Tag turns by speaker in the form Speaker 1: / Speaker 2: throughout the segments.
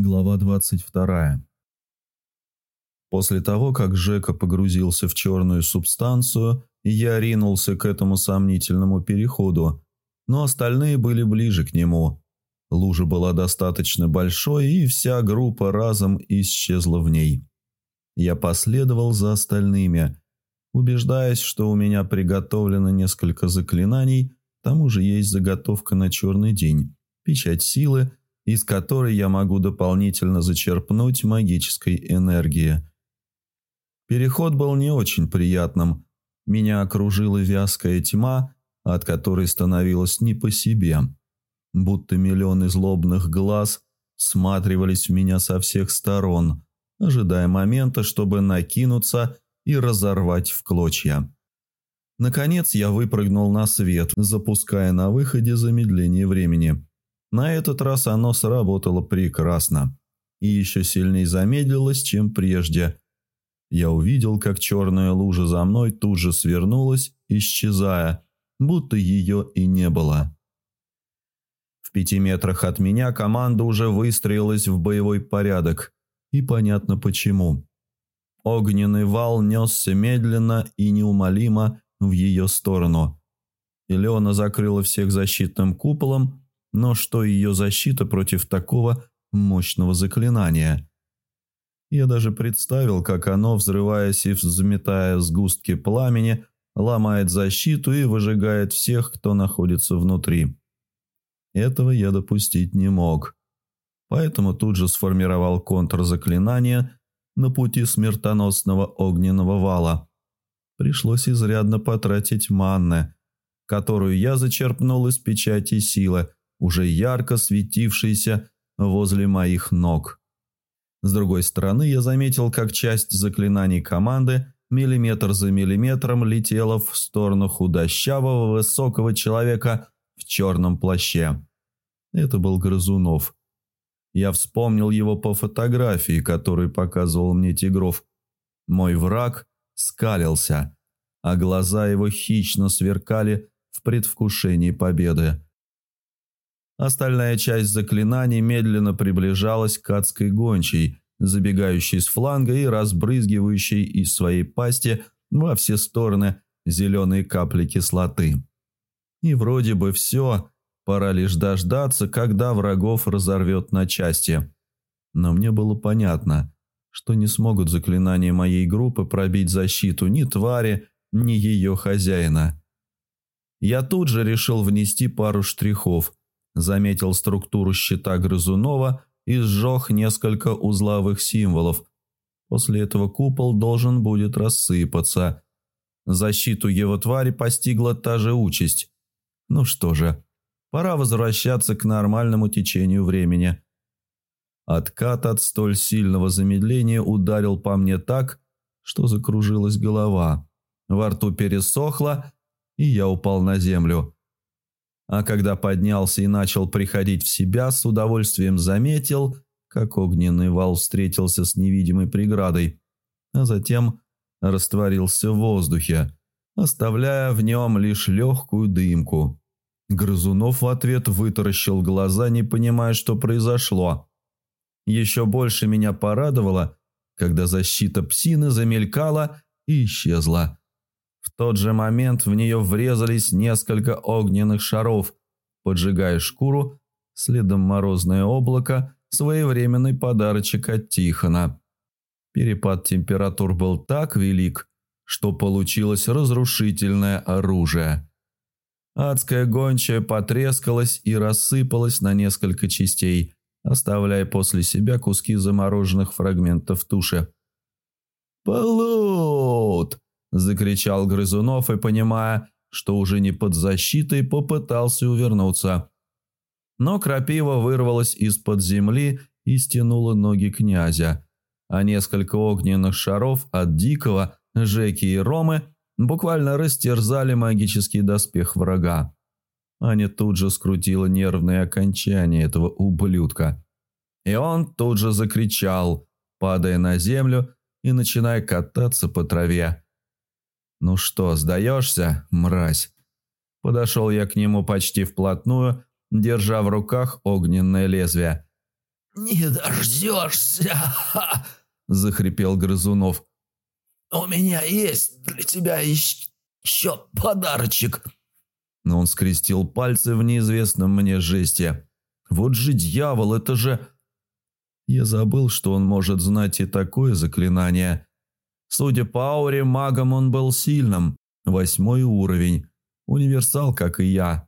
Speaker 1: Глава 22. После того, как Жека погрузился в черную субстанцию, я ринулся к этому сомнительному переходу, но остальные были ближе к нему. Лужа была достаточно большой, и вся группа разом исчезла в ней. Я последовал за остальными, убеждаясь, что у меня приготовлено несколько заклинаний, к тому же есть заготовка на черный день, печать силы – из которой я могу дополнительно зачерпнуть магической энергии. Переход был не очень приятным. Меня окружила вязкая тьма, от которой становилось не по себе. Будто миллионы злобных глаз сматривались в меня со всех сторон, ожидая момента, чтобы накинуться и разорвать в клочья. Наконец я выпрыгнул на свет, запуская на выходе замедление времени – на этот раз оно сработало прекрасно и еще сильнее замедлилось, чем прежде. Я увидел, как черная лужа за мной тут же свернулась, исчезая, будто ее и не было. В пяти метрах от меня команда уже выстроилась в боевой порядок, и понятно почему. Огненный вал несся медленно и неумолимо в ее сторону. Илеона закрыла всех защитным куполом, но что ее защита против такого мощного заклинания? Я даже представил, как оно, взрываясь и взметая сгустки пламени, ломает защиту и выжигает всех, кто находится внутри. Этого я допустить не мог. Поэтому тут же сформировал контрзаклинание на пути смертоносного огненного вала. Пришлось изрядно потратить манны, которую я зачерпнул из печати силы, уже ярко светившийся возле моих ног. С другой стороны, я заметил, как часть заклинаний команды миллиметр за миллиметром летела в сторону худощавого высокого человека в черном плаще. Это был Грызунов. Я вспомнил его по фотографии, которую показывал мне Тигров. Мой враг скалился, а глаза его хищно сверкали в предвкушении победы. Остальная часть заклинаний медленно приближалась к адской гончей, забегающей с фланга и разбрызгивающей из своей пасти во все стороны зеленые капли кислоты. И вроде бы все, пора лишь дождаться, когда врагов разорвет на части. Но мне было понятно, что не смогут заклинания моей группы пробить защиту ни твари, ни ее хозяина. Я тут же решил внести пару штрихов – заметил структуру щита Грызунова и сжег несколько узловых символов. После этого купол должен будет рассыпаться. Защиту его твари постигла та же участь. Ну что же, пора возвращаться к нормальному течению времени. Откат от столь сильного замедления ударил по мне так, что закружилась голова. Во рту пересохло, и я упал на землю. А когда поднялся и начал приходить в себя, с удовольствием заметил, как огненный вал встретился с невидимой преградой, а затем растворился в воздухе, оставляя в нем лишь легкую дымку. Грызунов в ответ вытаращил глаза, не понимая, что произошло. Еще больше меня порадовало, когда защита псины замелькала и исчезла. В тот же момент в нее врезались несколько огненных шаров, поджигая шкуру, следом морозное облако, своевременный подарочек от Тихона. Перепад температур был так велик, что получилось разрушительное оружие. Адская гончая потрескалась и рассыпалась на несколько частей, оставляя после себя куски замороженных фрагментов туши. «Полут!» – закричал Грызунов и, понимая, что уже не под защитой, попытался увернуться. Но крапива вырвалась из-под земли и стянула ноги князя, а несколько огненных шаров от Дикого, Жеки и Ромы буквально растерзали магический доспех врага. Аня тут же скрутила нервные окончания этого ублюдка. И он тут же закричал, падая на землю и начиная кататься по траве. «Ну что, сдаешься, мразь?» Подошел я к нему почти вплотную, держа в руках огненное лезвие.
Speaker 2: «Не дождешься!»
Speaker 1: – захрипел Грызунов.
Speaker 2: «У меня есть для тебя еще подарочек!»
Speaker 1: Но он скрестил пальцы в неизвестном мне жесте. «Вот же дьявол, это же...» Я забыл, что он может знать и такое заклинание. Судя по ауре, магом он был сильным, восьмой уровень, универсал, как и я.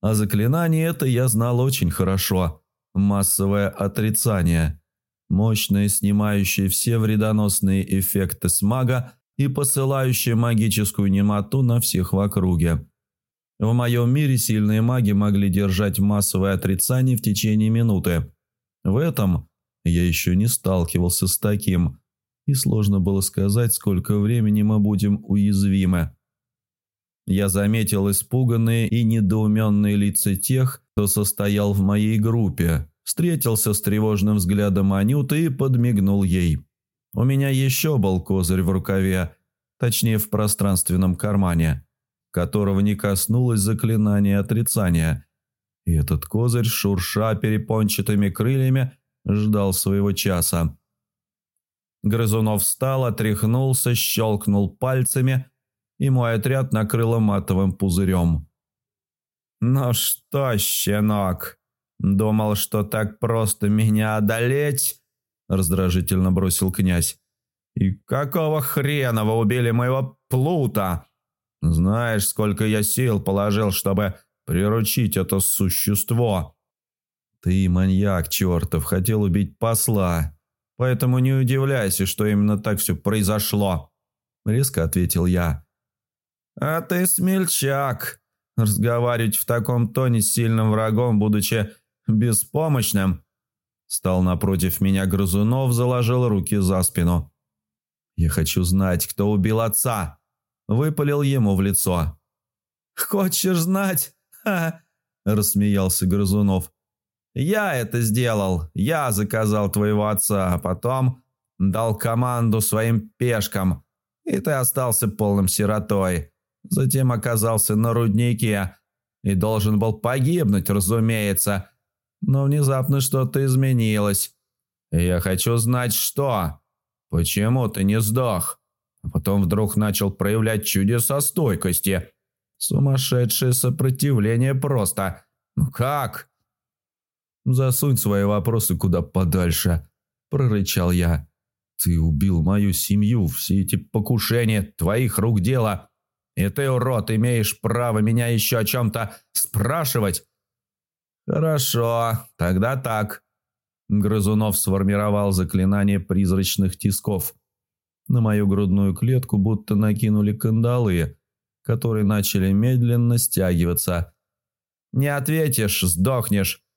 Speaker 1: А заклинание это я знал очень хорошо. Массовое отрицание. Мощное, снимающее все вредоносные эффекты с мага и посылающее магическую немоту на всех в округе. В моем мире сильные маги могли держать массовое отрицание в течение минуты. В этом я еще не сталкивался с таким, и сложно было сказать, сколько времени мы будем уязвимы. Я заметил испуганные и недоуменные лица тех, кто состоял в моей группе, встретился с тревожным взглядом Анюты и подмигнул ей. У меня еще был козырь в рукаве, точнее в пространственном кармане, которого не коснулось заклинание отрицания. И этот козырь, шурша перепончатыми крыльями, ждал своего часа. Грызунов встал, отряхнулся, щелкнул пальцами – и мой отряд накрыло матовым пузырем. «Ну что, щенок, думал, что так просто меня одолеть?» – раздражительно бросил князь. «И какого хрена вы убили моего плута? Знаешь, сколько я сил положил, чтобы приручить это существо?» «Ты, маньяк чертов, хотел убить посла, поэтому не удивляйся, что именно так все произошло», – резко ответил я. «А ты смельчак. Разговаривать в таком тоне с сильным врагом, будучи беспомощным». Стал напротив меня Грызунов, заложил руки за спину. «Я хочу знать, кто убил отца!» Выпалил ему в лицо. «Хочешь знать?» Рассмеялся Грызунов. «Я это сделал. Я заказал твоего отца, а потом дал команду своим пешкам, и ты остался полным сиротой. Затем оказался на руднике и должен был погибнуть, разумеется. Но внезапно что-то изменилось. Я хочу знать, что. Почему ты не сдох? А потом вдруг начал проявлять чудеса стойкости. Сумасшедшее сопротивление просто. Ну как? Засунь свои вопросы куда подальше, прорычал я. Ты убил мою семью, все эти покушения, твоих рук дело. И ты, урод, имеешь право меня еще о чем-то спрашивать?» «Хорошо, тогда так». Грызунов сформировал заклинание призрачных тисков. На мою грудную клетку будто накинули кандалы, которые начали медленно стягиваться. «Не ответишь, сдохнешь».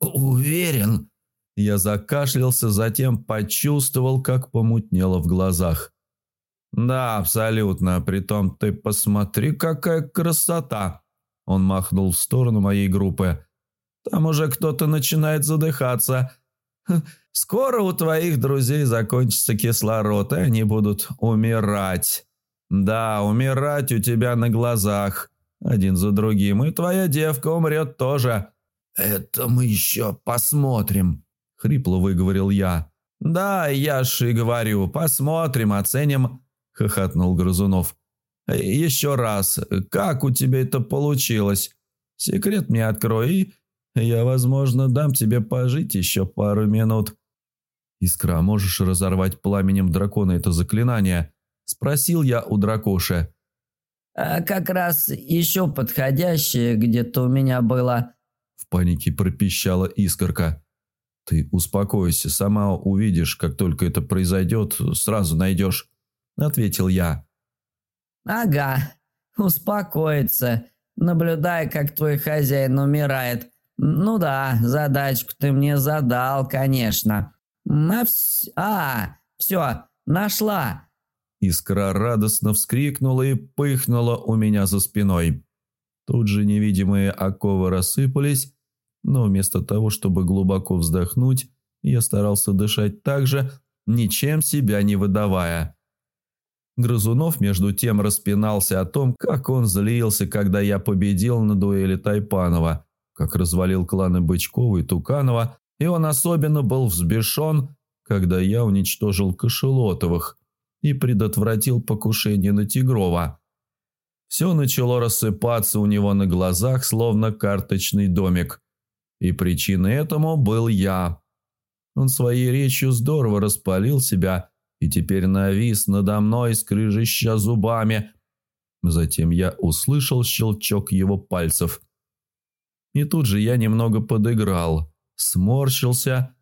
Speaker 2: «Уверен?»
Speaker 1: Я закашлялся, затем почувствовал, как помутнело в глазах. «Да, абсолютно. Притом ты посмотри, какая красота!» Он махнул в сторону моей группы. «Там уже кто-то начинает задыхаться. Скоро у твоих друзей закончится кислород, и они будут умирать. Да, умирать у тебя на глазах, один за другим, и твоя девка умрет тоже».
Speaker 2: «Это мы еще посмотрим», — хрипло выговорил я.
Speaker 1: «Да, я ж и говорю, посмотрим, оценим» хохотнул Грызунов. «Еще раз, как у тебя это получилось? Секрет мне открой, и я, возможно, дам тебе пожить еще пару минут». «Искра, можешь разорвать пламенем дракона это заклинание?» – спросил я у дракоши.
Speaker 3: «А как раз еще подходящее где-то у меня было», –
Speaker 1: в панике пропищала искорка. «Ты успокойся, сама увидишь, как только это произойдет, сразу найдешь» ответил я.
Speaker 3: «Ага, успокоиться, наблюдая, как твой хозяин умирает. Ну да, задачку ты мне задал, конечно. А, вс... а все, нашла!»
Speaker 1: Искра радостно вскрикнула и пыхнула у меня за спиной. Тут же невидимые оковы рассыпались, но вместо того, чтобы глубоко вздохнуть, я старался дышать так же, ничем себя не выдавая. Грызунов между тем распинался о том, как он злился, когда я победил на дуэли Тайпанова, как развалил кланы Бычкова и Туканова, И он особенно был взбешен, когда я уничтожил Кошелотовых и предотвратил покушение на Тигрова. Все начало рассыпаться у него на глазах, словно карточный домик. И причиной этому был я. Он своей речью здорово распалил себя и теперь навис надо мной, скрыжища зубами. Затем я услышал щелчок его пальцев. И тут же я немного подыграл, сморщился.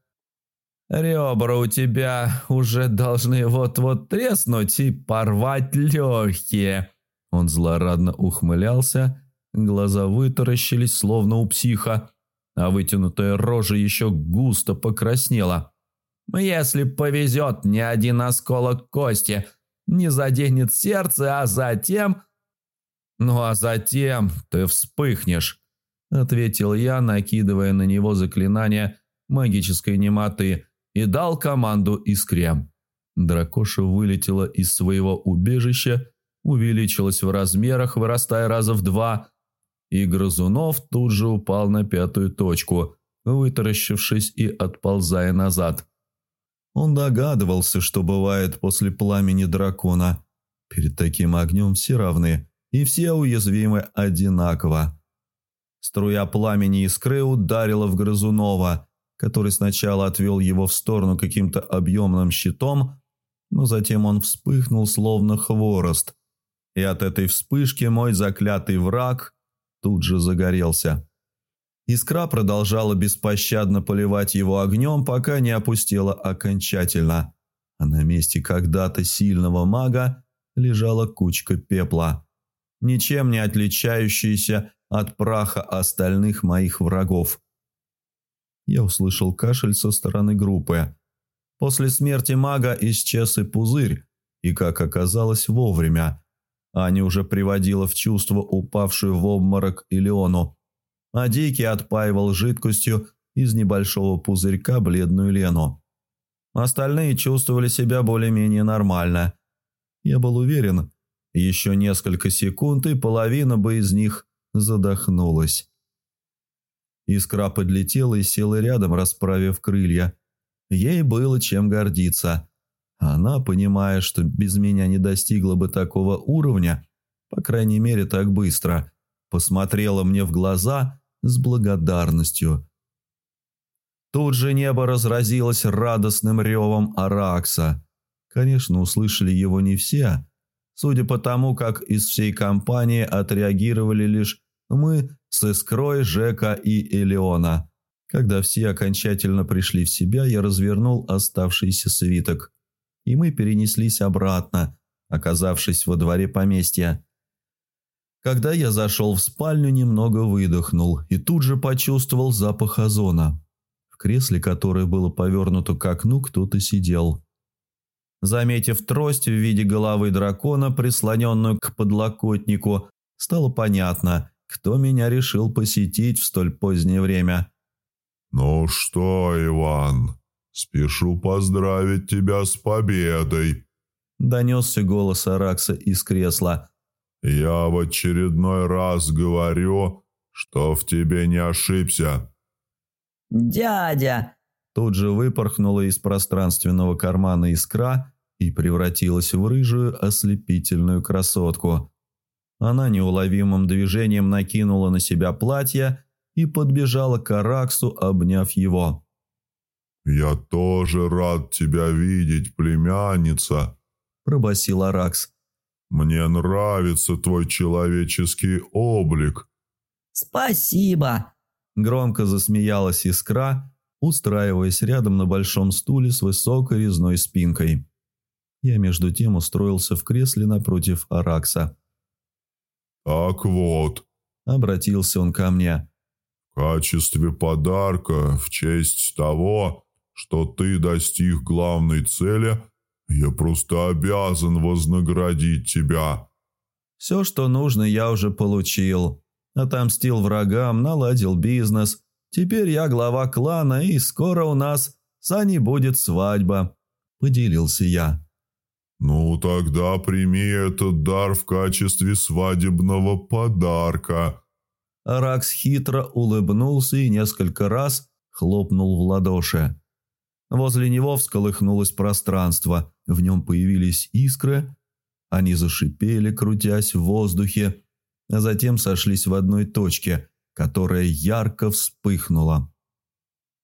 Speaker 1: «Ребра у тебя уже должны вот-вот треснуть и порвать легкие». Он злорадно ухмылялся, глаза вытаращились, словно у психа, а вытянутая рожа еще густо покраснела. Если повезет, ни один осколок кости не заденет сердце, а затем... «Ну а затем ты вспыхнешь», — ответил я, накидывая на него заклинание магической немоты и дал команду искрем. Дракоша вылетела из своего убежища, увеличилась в размерах, вырастая раза в два, и Грызунов тут же упал на пятую точку, вытаращившись и отползая назад. Он догадывался, что бывает после пламени дракона. Перед таким огнем все равны, и все уязвимы одинаково. Струя пламени искры ударила в Грызунова, который сначала отвел его в сторону каким-то объемным щитом, но затем он вспыхнул словно хворост. И от этой вспышки мой заклятый враг тут же загорелся. Искра продолжала беспощадно поливать его огнем, пока не опустела окончательно. А на месте когда-то сильного мага лежала кучка пепла, ничем не отличающаяся от праха остальных моих врагов. Я услышал кашель со стороны группы. После смерти мага исчез и пузырь, и, как оказалось, вовремя. Аня уже приводила в чувство упавшую в обморок Илеону, а Дикий отпаивал жидкостью из небольшого пузырька бледную Лену. Остальные чувствовали себя более-менее нормально. Я был уверен, еще несколько секунд, и половина бы из них задохнулась. Искра подлетела и села рядом, расправив крылья. Ей было чем гордиться. Она, понимая, что без меня не достигла бы такого уровня, по крайней мере так быстро, посмотрела мне в глаза с благодарностью. Тут же небо разразилось радостным ревом Аракса. Конечно, услышали его не все. Судя по тому, как из всей компании отреагировали лишь мы с Искрой, Жека и Элеона. Когда все окончательно пришли в себя, я развернул оставшийся свиток. И мы перенеслись обратно, оказавшись во дворе поместья. Когда я зашел в спальню, немного выдохнул и тут же почувствовал запах озона. В кресле, которое было повернуто к окну, кто-то сидел. Заметив трость в виде головы дракона, прислоненную к подлокотнику, стало понятно, кто меня решил посетить в столь позднее время.
Speaker 4: «Ну что, Иван, спешу поздравить тебя с победой!»
Speaker 1: Донесся голос Аракса из кресла –
Speaker 4: «Я в очередной раз говорю, что в тебе не ошибся».
Speaker 3: «Дядя!»
Speaker 1: Тут же выпорхнула из пространственного кармана искра и превратилась в рыжую ослепительную красотку. Она неуловимым движением накинула на себя платье и подбежала к Араксу, обняв его.
Speaker 4: «Я тоже рад тебя видеть, племянница», – пробасил
Speaker 1: Аракс.
Speaker 4: Мне нравится твой человеческий облик».
Speaker 3: «Спасибо!»
Speaker 1: Громко засмеялась искра, устраиваясь рядом на большом стуле с высокой резной спинкой. Я между тем устроился в кресле напротив Аракса.
Speaker 4: «Так вот», —
Speaker 1: обратился он ко мне, —
Speaker 4: «в качестве подарка, в честь того, что ты достиг главной цели — я просто обязан вознаградить тебя».
Speaker 1: «Все, что нужно, я уже получил. Отомстил врагам, наладил бизнес. Теперь я глава клана, и скоро у нас с Аней будет свадьба», – поделился я.
Speaker 4: «Ну, тогда прими этот дар в качестве свадебного подарка».
Speaker 1: Ракс хитро улыбнулся и несколько раз хлопнул в ладоши. Возле него всколыхнулось пространство, в нем появились искры, они зашипели, крутясь в воздухе, а затем сошлись в одной точке, которая ярко вспыхнула.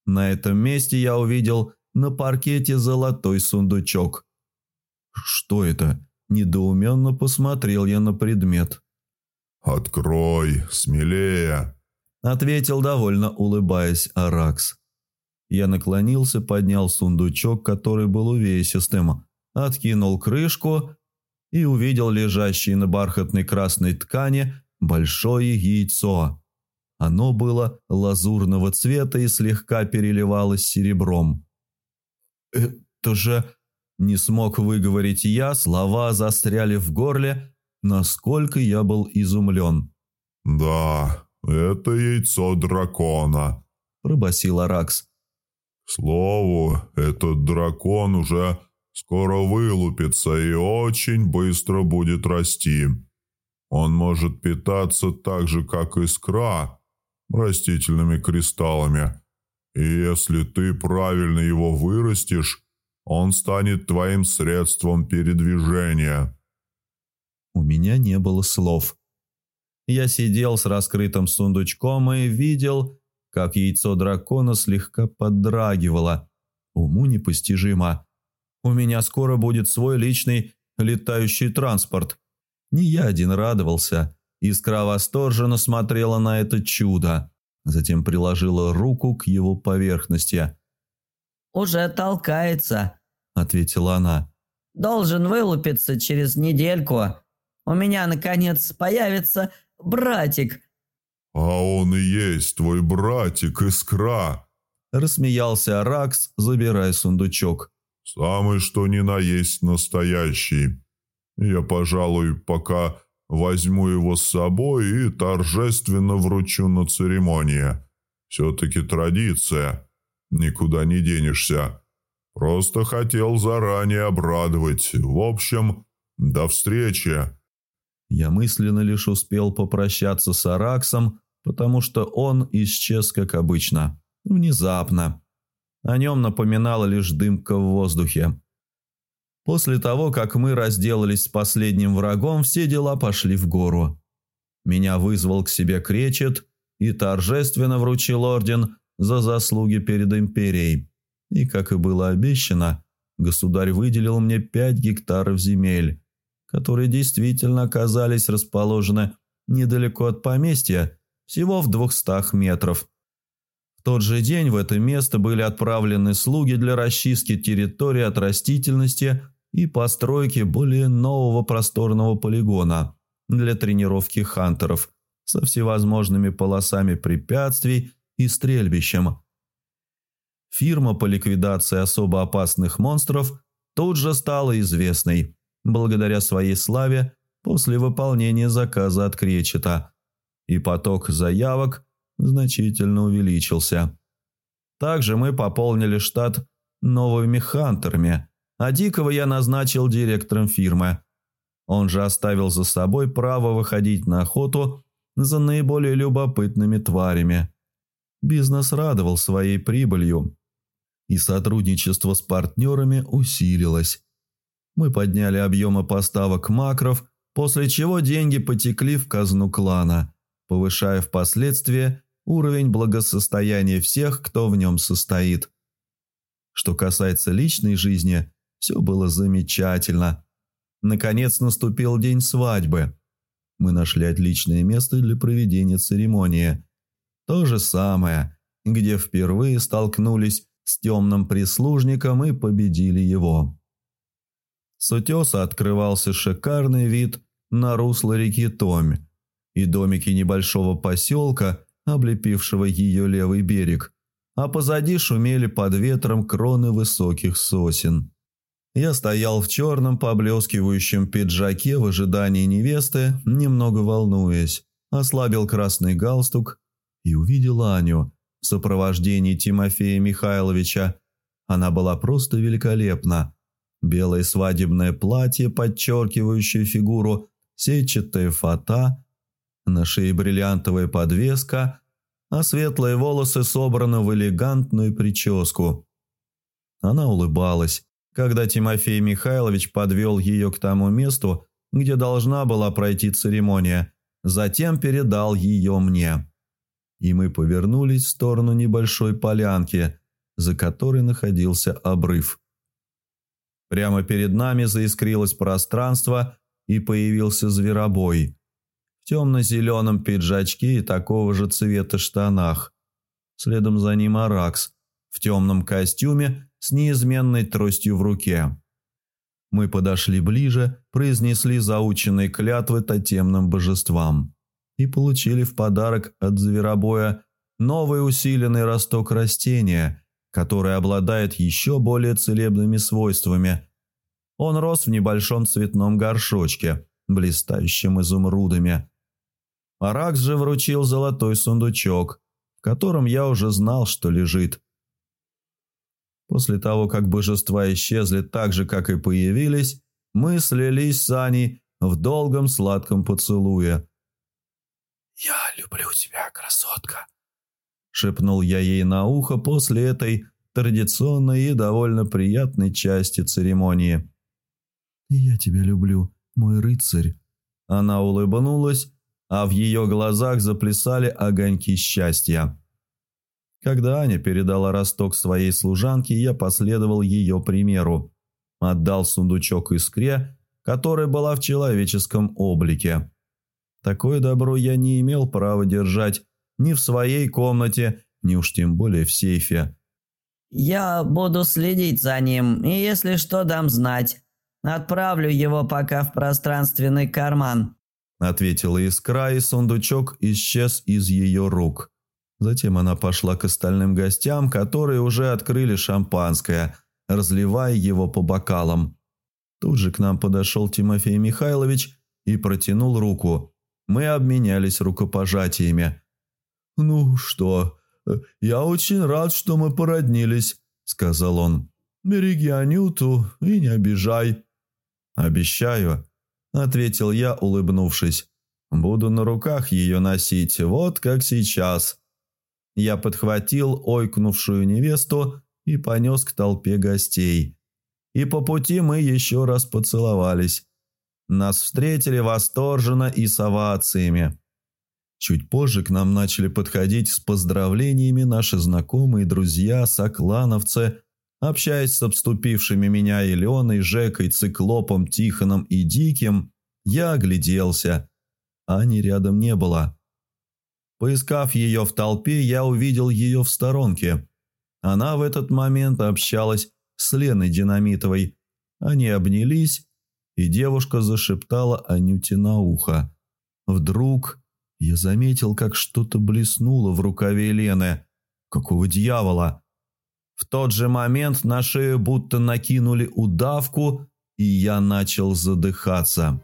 Speaker 1: На этом месте я увидел на паркете золотой сундучок. «Что это?» – недоуменно посмотрел я на предмет.
Speaker 4: «Открой, смелее!»
Speaker 1: – ответил довольно улыбаясь Аракс. Я наклонился, поднял сундучок, который был увесистым, откинул крышку и увидел лежащее на бархатной красной ткани большое яйцо. Оно было лазурного цвета и слегка переливалось серебром. «Это же...» Не смог выговорить я, слова застряли в горле, насколько я был изумлен.
Speaker 4: «Да, это яйцо дракона», – пробасил
Speaker 1: Аракс.
Speaker 4: «К слову, этот дракон уже скоро вылупится и очень быстро будет расти. Он может питаться так же, как искра, растительными кристаллами. И если ты правильно его вырастешь, он станет твоим средством передвижения».
Speaker 1: У меня не было слов. Я сидел с раскрытым сундучком и видел, как яйцо дракона слегка поддрагивало. Уму непостижимо. У меня скоро будет свой личный летающий транспорт. Не я один радовался. Искра восторженно смотрела на это чудо. Затем приложила руку к его поверхности.
Speaker 3: «Уже толкается», —
Speaker 1: ответила она.
Speaker 3: «Должен вылупиться через недельку. У меня, наконец, появится братик».
Speaker 4: «А он и есть твой братик, Искра», —
Speaker 1: рассмеялся Ракс, забирая сундучок.
Speaker 4: «Самый что ни на есть настоящий. Я, пожалуй, пока возьму его с собой и торжественно вручу на церемонии. Все-таки традиция. Никуда не денешься. Просто хотел заранее обрадовать. В общем, до встречи».
Speaker 1: Я мысленно лишь успел попрощаться с Араксом, потому что он исчез, как обычно, внезапно. О нем напоминала лишь дымка в воздухе. После того, как мы разделались с последним врагом, все дела пошли в гору. Меня вызвал к себе Кречет и торжественно вручил орден за заслуги перед империей. И, как и было обещано, государь выделил мне пять гектаров земель, которые действительно оказались расположены недалеко от поместья, всего в двухстах метров. В тот же день в это место были отправлены слуги для расчистки территории от растительности и постройки более нового просторного полигона для тренировки хантеров со всевозможными полосами препятствий и стрельбищем. Фирма по ликвидации особо опасных монстров тут же стала известной, благодаря своей славе после выполнения заказа от Кречета, и поток заявок значительно увеличился. Также мы пополнили штат новыми хантерами – а Дикого я назначил директором фирмы. Он же оставил за собой право выходить на охоту за наиболее любопытными тварями. Бизнес радовал своей прибылью, и сотрудничество с партнерами усилилось. Мы подняли объемы поставок макров, после чего деньги потекли в казну клана, повышая впоследствии уровень благосостояния всех, кто в нем состоит. Что касается личной жизни, все было замечательно. Наконец наступил день свадьбы. Мы нашли отличное место для проведения церемонии. То же самое, где впервые столкнулись с темным прислужником и победили его. С утеса открывался шикарный вид на русло реки Томь и домики небольшого поселка, облепившего ее левый берег, а позади шумели под ветром кроны высоких сосен. Я стоял в черном поблескивающем пиджаке в ожидании невесты, немного волнуясь, ослабил красный галстук и увидел Аню в сопровождении Тимофея Михайловича. Она была просто великолепна. Белое свадебное платье, подчеркивающее фигуру, сетчатая фата, на шее бриллиантовая подвеска, а светлые волосы собраны в элегантную прическу. Она улыбалась, когда Тимофей Михайлович подвел ее к тому месту, где должна была пройти церемония, затем передал ее мне. И мы повернулись в сторону небольшой полянки, за которой находился обрыв. Прямо перед нами заискрилось пространство, и появился зверобой. Темно-зеленом пиджачке и такого же цвета штанах. Следом за ним Аракс в темном костюме с неизменной тростью в руке. Мы подошли ближе, произнесли заученные клятвы тотемным божествам и получили в подарок от зверобоя новый усиленный росток растения, который обладает еще более целебными свойствами. Он рос в небольшом цветном горшочке, блистающем изумрудами. Аракс же вручил золотой сундучок, в котором я уже знал, что лежит. После того, как божества исчезли так же, как и появились, мы слились с Аней в долгом сладком поцелуе.
Speaker 2: «Я люблю тебя, красотка», –
Speaker 1: шепнул я ей на ухо после этой традиционной и довольно приятной части церемонии.
Speaker 2: «Я тебя люблю, мой рыцарь».
Speaker 1: Она улыбнулась, а в ее глазах заплясали огоньки счастья. Когда Аня передала росток своей служанке, я последовал ее примеру. Отдал сундучок искре, которая была в человеческом облике. Такое добро я не имел права держать ни в своей комнате, ни уж тем более в сейфе.
Speaker 3: «Я буду следить за ним, и если что, дам знать. Отправлю его пока в пространственный карман», –
Speaker 1: ответила искра, и сундучок исчез из ее рук. Затем она пошла к остальным гостям, которые уже открыли шампанское, разливая его по бокалам. Тут же к нам подошел Тимофей Михайлович и протянул руку. Мы обменялись рукопожатиями. «Ну что, я очень рад, что мы породнились», — сказал он. «Береги Анюту и не обижай». «Обещаю», — ответил я, улыбнувшись. «Буду на руках ее носить, вот как сейчас». Я подхватил ойкнувшую невесту и понес к толпе гостей. И по пути мы еще раз поцеловались. Нас встретили восторженно и с овациями. Чуть позже к нам начали подходить с поздравлениями наши знакомые друзья, соклановцы, общаясь с обступившими меня Еленой, Жекой, Циклопом, Тихоном и Диким, я огляделся. Ани рядом не было. Поискав ее в толпе, я увидел ее в сторонке. Она в этот момент общалась с Леной Динамитовой. Они обнялись, и девушка зашептала Анюте на ухо. Вдруг я заметил, как что-то блеснуло в рукаве Лены. Какого дьявола? В тот же момент на шею будто накинули удавку, и я начал задыхаться.